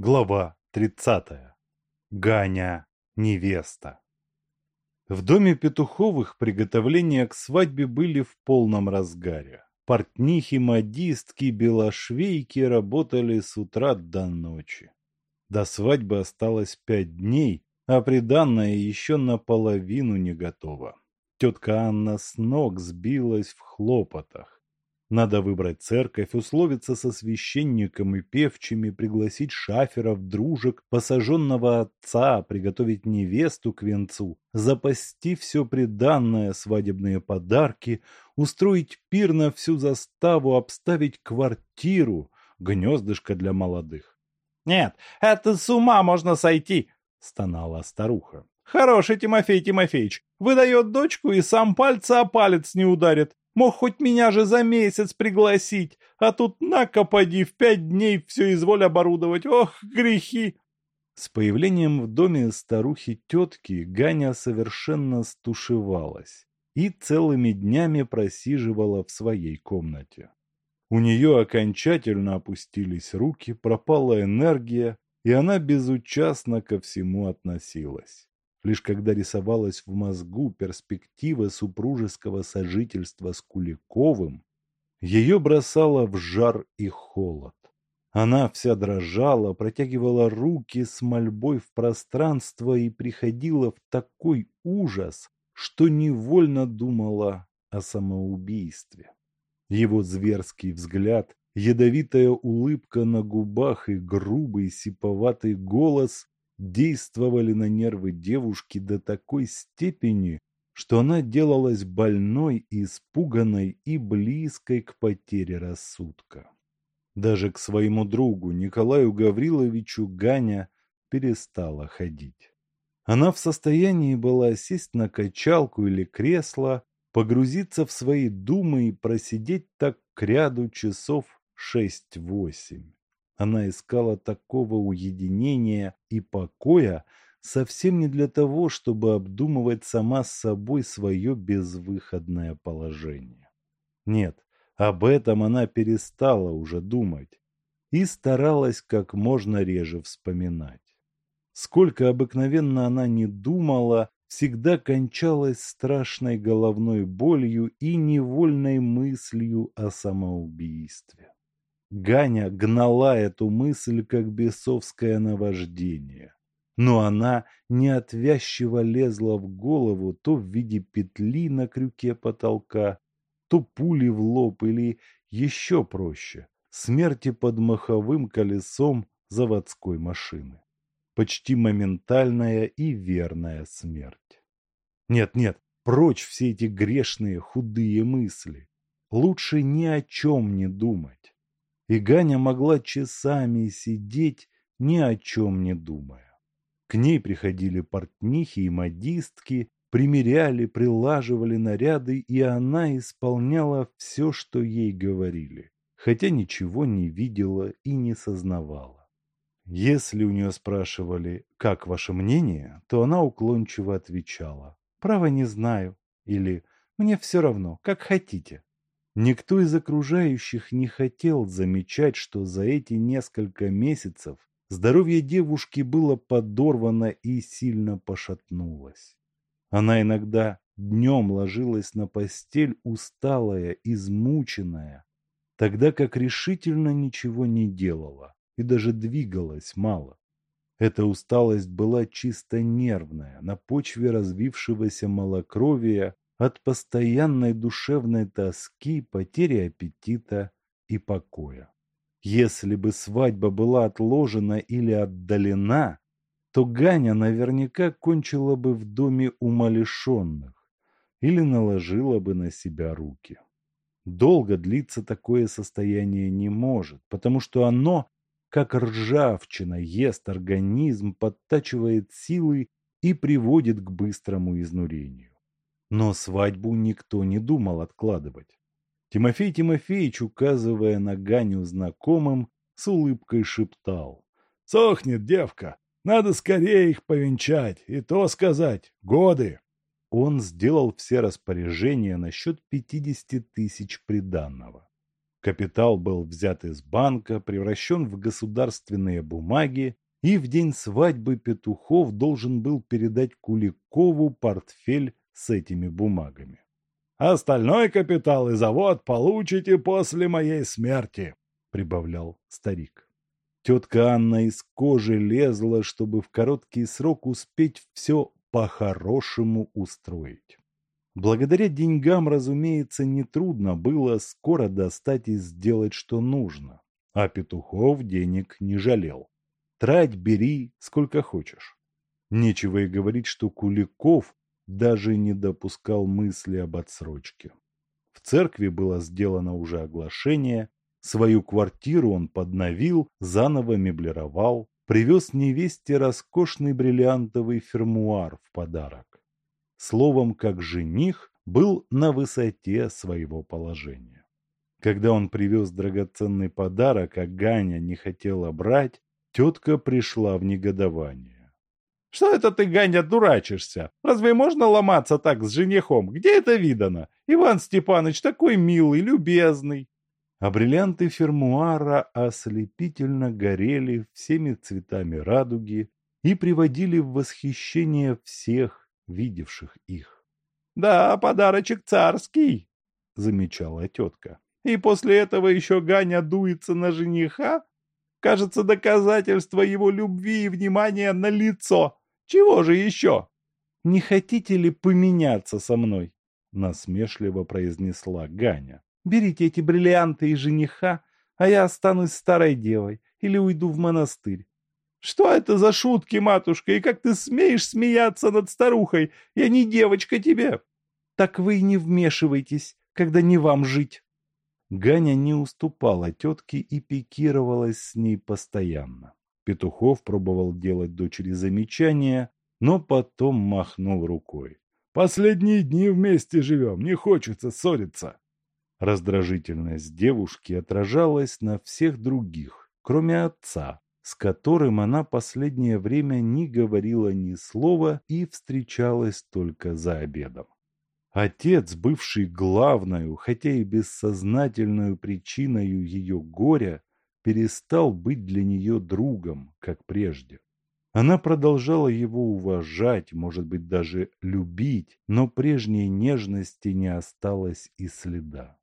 Глава 30. Ганя невеста. В доме Петуховых приготовления к свадьбе были в полном разгаре. Портнихи, модистки, белошвейки работали с утра до ночи. До свадьбы осталось пять дней, а приданное еще наполовину не готово. Тетка Анна с ног сбилась в хлопотах. Надо выбрать церковь, условиться со священником и певчими, пригласить шаферов, дружек, посаженного отца, приготовить невесту к венцу, запасти все приданное, свадебные подарки, устроить пир на всю заставу, обставить квартиру, гнездышко для молодых. «Нет, это с ума можно сойти!» — стонала старуха. «Хороший Тимофей Тимофеевич, выдает дочку и сам пальца о палец не ударит. Мог хоть меня же за месяц пригласить, а тут накопади в пять дней все изволь оборудовать. Ох, грехи!» С появлением в доме старухи-тетки Ганя совершенно стушевалась и целыми днями просиживала в своей комнате. У нее окончательно опустились руки, пропала энергия, и она безучастно ко всему относилась. Лишь когда рисовалась в мозгу перспектива супружеского сожительства с Куликовым, ее бросало в жар и холод. Она вся дрожала, протягивала руки с мольбой в пространство и приходила в такой ужас, что невольно думала о самоубийстве. Его зверский взгляд, ядовитая улыбка на губах и грубый сиповатый голос действовали на нервы девушки до такой степени, что она делалась больной, испуганной и близкой к потере рассудка. Даже к своему другу Николаю Гавриловичу Ганя перестала ходить. Она в состоянии была сесть на качалку или кресло, погрузиться в свои думы и просидеть так к ряду часов шесть-восемь. Она искала такого уединения и покоя совсем не для того, чтобы обдумывать сама с собой свое безвыходное положение. Нет, об этом она перестала уже думать и старалась как можно реже вспоминать. Сколько обыкновенно она не думала, всегда кончалась страшной головной болью и невольной мыслью о самоубийстве. Ганя гнала эту мысль, как бесовское наваждение. Но она неотвязчиво лезла в голову то в виде петли на крюке потолка, то пули в лоб или, еще проще, смерти под маховым колесом заводской машины. Почти моментальная и верная смерть. Нет, нет, прочь все эти грешные худые мысли. Лучше ни о чем не думать и Ганя могла часами сидеть, ни о чем не думая. К ней приходили портнихи и модистки, примеряли, прилаживали наряды, и она исполняла все, что ей говорили, хотя ничего не видела и не сознавала. Если у нее спрашивали «Как ваше мнение?», то она уклончиво отвечала «Право не знаю» или «Мне все равно, как хотите». Никто из окружающих не хотел замечать, что за эти несколько месяцев здоровье девушки было подорвано и сильно пошатнулось. Она иногда днем ложилась на постель усталая, измученная, тогда как решительно ничего не делала и даже двигалась мало. Эта усталость была чисто нервная, на почве развившегося малокровия от постоянной душевной тоски, потери аппетита и покоя. Если бы свадьба была отложена или отдалена, то Ганя наверняка кончила бы в доме умалишенных или наложила бы на себя руки. Долго длиться такое состояние не может, потому что оно, как ржавчина, ест организм, подтачивает силы и приводит к быстрому изнурению. Но свадьбу никто не думал откладывать. Тимофей Тимофеевич, указывая на Ганю знакомым, с улыбкой шептал. «Сохнет девка! Надо скорее их повенчать, и то сказать, годы!» Он сделал все распоряжения насчет пятидесяти тысяч приданного. Капитал был взят из банка, превращен в государственные бумаги, и в день свадьбы Петухов должен был передать Куликову портфель с этими бумагами. «Остальной капитал и завод получите после моей смерти», — прибавлял старик. Тетка Анна из кожи лезла, чтобы в короткий срок успеть все по-хорошему устроить. Благодаря деньгам, разумеется, нетрудно было скоро достать и сделать, что нужно. А Петухов денег не жалел. Трать, бери, сколько хочешь. Нечего и говорить, что Куликов даже не допускал мысли об отсрочке. В церкви было сделано уже оглашение, свою квартиру он подновил, заново меблировал, привез невесте роскошный бриллиантовый фермуар в подарок словом, как жених, был на высоте своего положения. Когда он привез драгоценный подарок, а Ганя не хотела брать, тетка пришла в негодование. «Что это ты, Ганя, дурачишься? Разве можно ломаться так с женихом? Где это видано? Иван Степанович такой милый, любезный!» А бриллианты фермуара ослепительно горели всеми цветами радуги и приводили в восхищение всех, видевших их. «Да, подарочек царский», — замечала тетка. «И после этого еще Ганя дуется на жениха? Кажется, доказательство его любви и внимания на лицо. Чего же еще?» «Не хотите ли поменяться со мной?» — насмешливо произнесла Ганя. «Берите эти бриллианты и жениха, а я останусь старой девой или уйду в монастырь. Что это за шутки, матушка, и как ты смеешь смеяться над старухой? Я не девочка тебе. Так вы и не вмешивайтесь, когда не вам жить. Ганя не уступала тетке и пикировалась с ней постоянно. Петухов пробовал делать дочери замечания, но потом махнул рукой. «Последние дни вместе живем, не хочется ссориться». Раздражительность девушки отражалась на всех других, кроме отца, с которым она последнее время не говорила ни слова и встречалась только за обедом. Отец, бывший главную, хотя и бессознательную причиной ее горя, перестал быть для нее другом, как прежде. Она продолжала его уважать, может быть, даже любить, но прежней нежности не осталось и следа.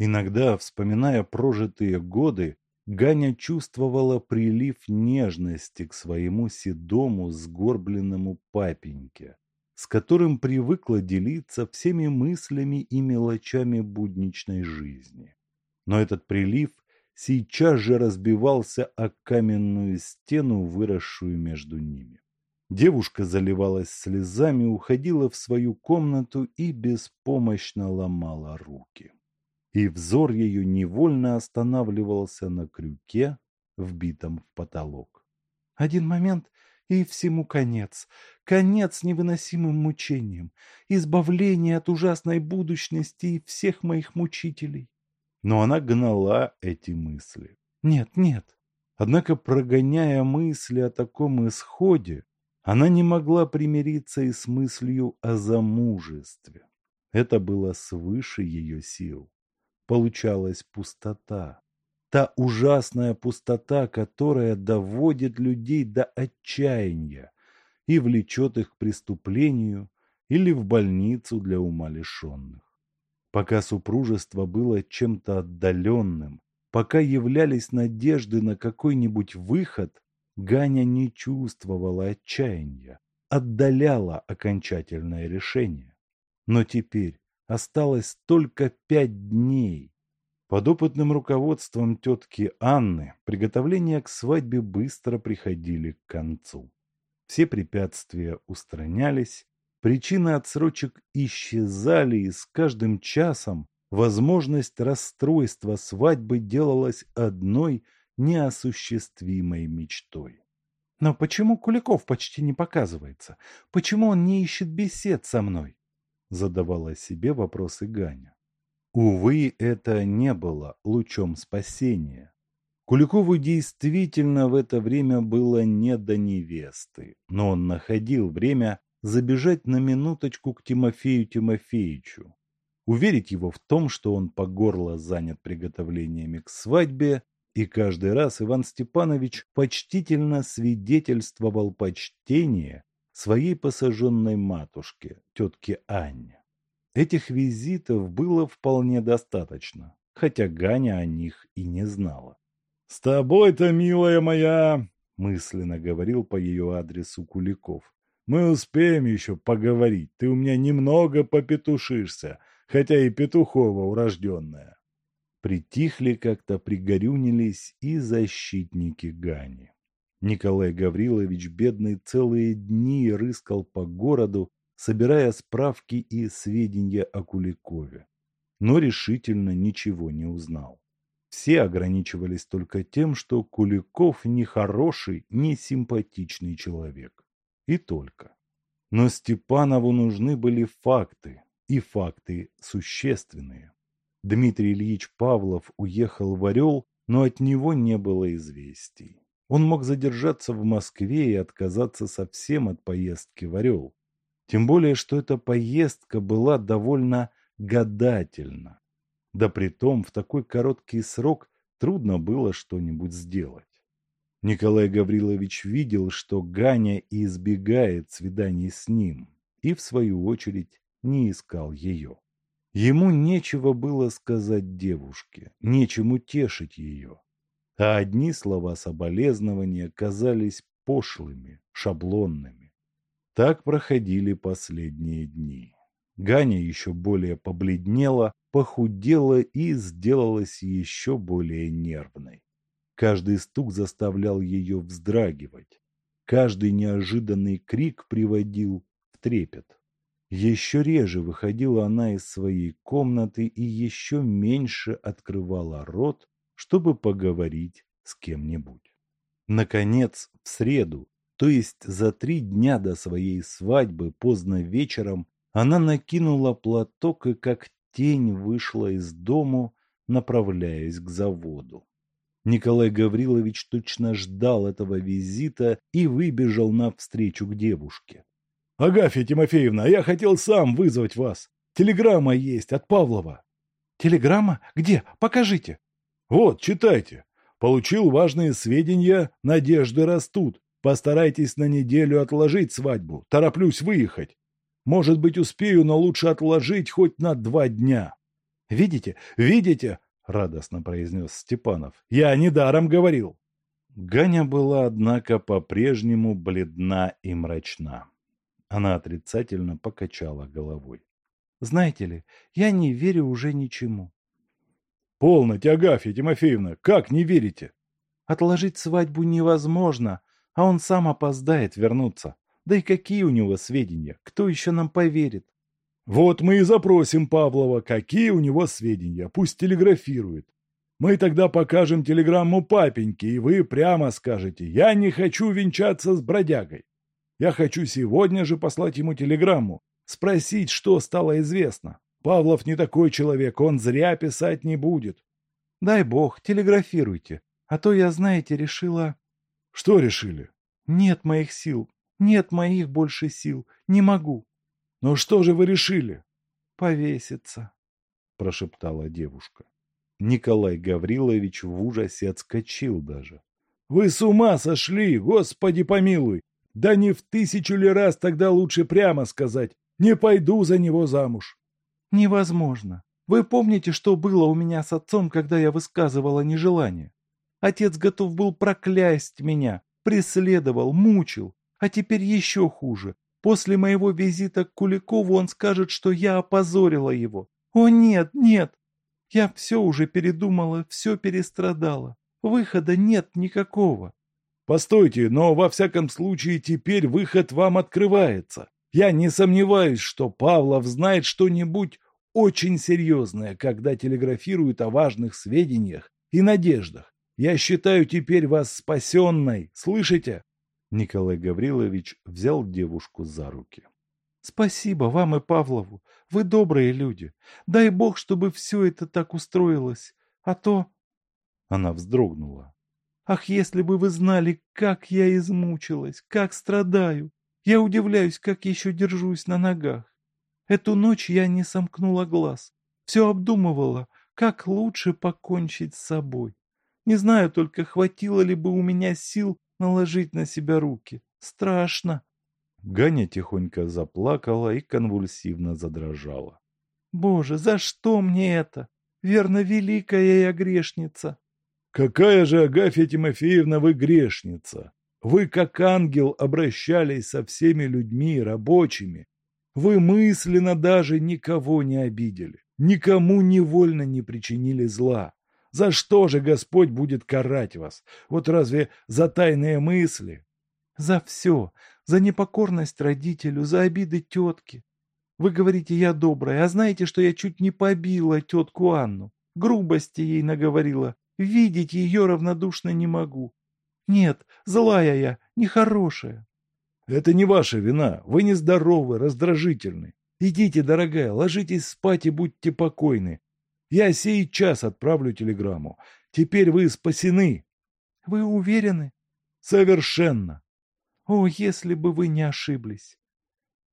Иногда, вспоминая прожитые годы, Ганя чувствовала прилив нежности к своему седому сгорбленному папеньке, с которым привыкла делиться всеми мыслями и мелочами будничной жизни. Но этот прилив сейчас же разбивался о каменную стену, выросшую между ними. Девушка заливалась слезами, уходила в свою комнату и беспомощно ломала руки и взор ее невольно останавливался на крюке, вбитом в потолок. Один момент, и всему конец. Конец невыносимым мучениям, избавление от ужасной будущности и всех моих мучителей. Но она гнала эти мысли. Нет, нет. Однако, прогоняя мысли о таком исходе, она не могла примириться и с мыслью о замужестве. Это было свыше ее сил получалась пустота. Та ужасная пустота, которая доводит людей до отчаяния и влечет их к преступлению или в больницу для умалишенных. Пока супружество было чем-то отдаленным, пока являлись надежды на какой-нибудь выход, Ганя не чувствовала отчаяния, отдаляла окончательное решение. Но теперь, осталось только пять дней. Под опытным руководством тетки Анны приготовления к свадьбе быстро приходили к концу. Все препятствия устранялись, причины отсрочек исчезали, и с каждым часом возможность расстройства свадьбы делалась одной неосуществимой мечтой. Но почему Куликов почти не показывается? Почему он не ищет бесед со мной? задавала себе вопросы Ганя. Увы, это не было лучом спасения. Куликову действительно в это время было не до невесты, но он находил время забежать на минуточку к Тимофею Тимофеевичу. уверить его в том, что он по горло занят приготовлениями к свадьбе, и каждый раз Иван Степанович почтительно свидетельствовал почтение своей посаженной матушке, тетке Анне. Этих визитов было вполне достаточно, хотя Ганя о них и не знала. «С тобой-то, милая моя!» – мысленно говорил по ее адресу Куликов. «Мы успеем еще поговорить, ты у меня немного попетушишься, хотя и Петухова урожденная». Притихли как-то, пригорюнились и защитники Гани. Николай Гаврилович, бедный, целые дни рыскал по городу, собирая справки и сведения о Куликове, но решительно ничего не узнал. Все ограничивались только тем, что Куликов не хороший, не симпатичный человек. И только. Но Степанову нужны были факты, и факты существенные. Дмитрий Ильич Павлов уехал в Орел, но от него не было известий. Он мог задержаться в Москве и отказаться совсем от поездки в Орел. Тем более, что эта поездка была довольно гадательна. Да притом в такой короткий срок трудно было что-нибудь сделать. Николай Гаврилович видел, что Ганя избегает свиданий с ним и, в свою очередь, не искал ее. Ему нечего было сказать девушке, нечем утешить ее. А одни слова соболезнования казались пошлыми, шаблонными. Так проходили последние дни. Ганя еще более побледнела, похудела и сделалась еще более нервной. Каждый стук заставлял ее вздрагивать. Каждый неожиданный крик приводил в трепет. Еще реже выходила она из своей комнаты и еще меньше открывала рот, чтобы поговорить с кем-нибудь. Наконец, в среду, то есть за три дня до своей свадьбы, поздно вечером, она накинула платок и как тень вышла из дому, направляясь к заводу. Николай Гаврилович точно ждал этого визита и выбежал навстречу к девушке. «Агафья Тимофеевна, я хотел сам вызвать вас. Телеграмма есть от Павлова». «Телеграмма? Где? Покажите». «Вот, читайте. Получил важные сведения, надежды растут. Постарайтесь на неделю отложить свадьбу. Тороплюсь выехать. Может быть, успею, но лучше отложить хоть на два дня». «Видите? Видите?» — радостно произнес Степанов. «Я недаром говорил». Ганя была, однако, по-прежнему бледна и мрачна. Она отрицательно покачала головой. «Знаете ли, я не верю уже ничему». «Полноте, Агафья Тимофеевна, как не верите?» «Отложить свадьбу невозможно, а он сам опоздает вернуться. Да и какие у него сведения? Кто еще нам поверит?» «Вот мы и запросим Павлова, какие у него сведения. Пусть телеграфирует. Мы тогда покажем телеграмму папеньке, и вы прямо скажете, я не хочу венчаться с бродягой. Я хочу сегодня же послать ему телеграмму, спросить, что стало известно. Павлов не такой человек, он зря писать не будет. Дай бог, телеграфируйте. А то я, знаете, решила... Что решили? Нет моих сил. Нет моих больше сил. Не могу. Ну что же вы решили? Повеситься, прошептала девушка. Николай Гаврилович в ужасе отскочил даже. Вы с ума сошли, господи помилуй! Да не в тысячу ли раз тогда лучше прямо сказать «не пойду за него замуж». Невозможно. Вы помните, что было у меня с отцом, когда я высказывала нежелание? Отец готов был проклясть меня, преследовал, мучил. А теперь еще хуже. После моего визита к Куликову он скажет, что я опозорила его. О нет, нет. Я все уже передумала, все перестрадала. Выхода нет никакого. Постойте, но во всяком случае теперь выход вам открывается. Я не сомневаюсь, что Павлов знает что-нибудь очень серьезное, когда телеграфирует о важных сведениях и надеждах. Я считаю теперь вас спасенной, слышите? Николай Гаврилович взял девушку за руки. Спасибо вам и Павлову. Вы добрые люди. Дай бог, чтобы все это так устроилось. А то... Она вздрогнула. Ах, если бы вы знали, как я измучилась, как страдаю! Я удивляюсь, как еще держусь на ногах. Эту ночь я не сомкнула глаз. Все обдумывала, как лучше покончить с собой. Не знаю только, хватило ли бы у меня сил наложить на себя руки. Страшно. Ганя тихонько заплакала и конвульсивно задрожала. Боже, за что мне это? Верно, великая я грешница. Какая же, Агафья Тимофеевна, вы грешница! Вы, как ангел, обращались со всеми людьми, рабочими. Вы мысленно даже никого не обидели, никому невольно не причинили зла. За что же Господь будет карать вас? Вот разве за тайные мысли? За все, за непокорность родителю, за обиды тетки. Вы говорите, я добрая, а знаете, что я чуть не побила тетку Анну? Грубости ей наговорила. Видеть ее равнодушно не могу. Нет, злая я, нехорошая. Это не ваша вина. Вы нездоровы, раздражительны. Идите, дорогая, ложитесь спать и будьте покойны. Я сей час отправлю телеграмму. Теперь вы спасены. Вы уверены? Совершенно. О, если бы вы не ошиблись.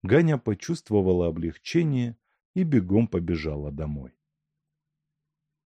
Ганя почувствовала облегчение и бегом побежала домой.